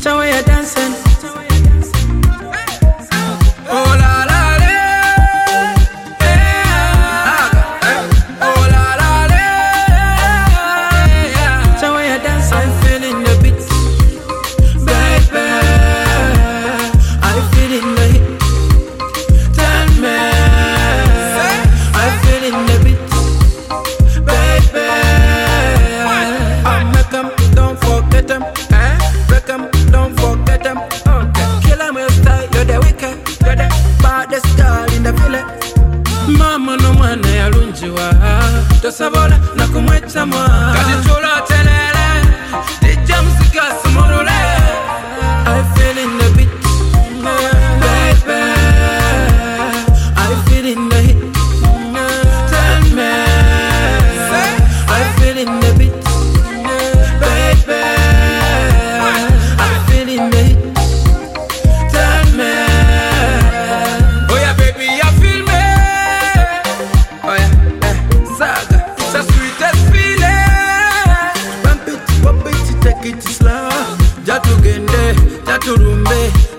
So we are dancing. sabor.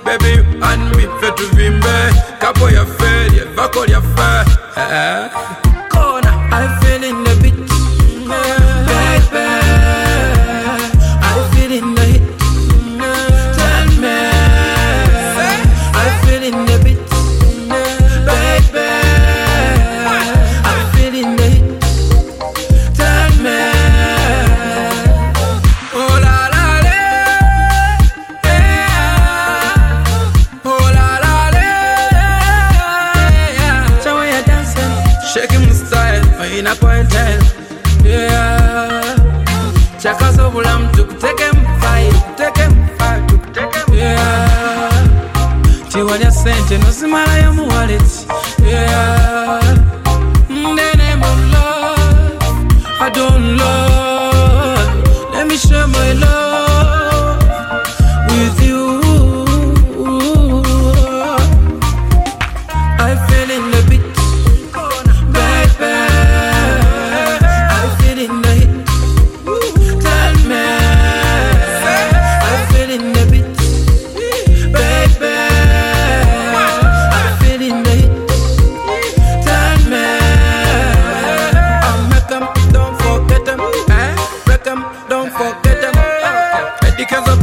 baby and me fait tout vimber Capo y'a fait, y'a va y'a fait vina pointless yeah. chaka zobulamu tukuteke mfai tukuteke mfai tukuteke mfai yeah. tiwalya sente nozimalayo muwaleti yeah. Mm, I don't love. Let me share my love with you. I feel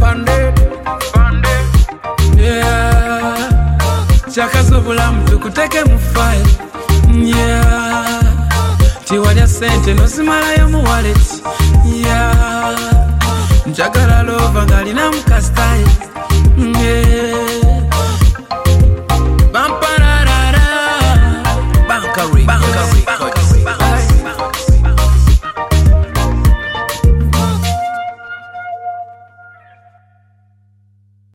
pandit yeah. Chakazobulamu tukuteke mufaili yeah. Tiwalya sente nosimalayo muwaleti yeah. Njagala lova ng'alina mukasitayi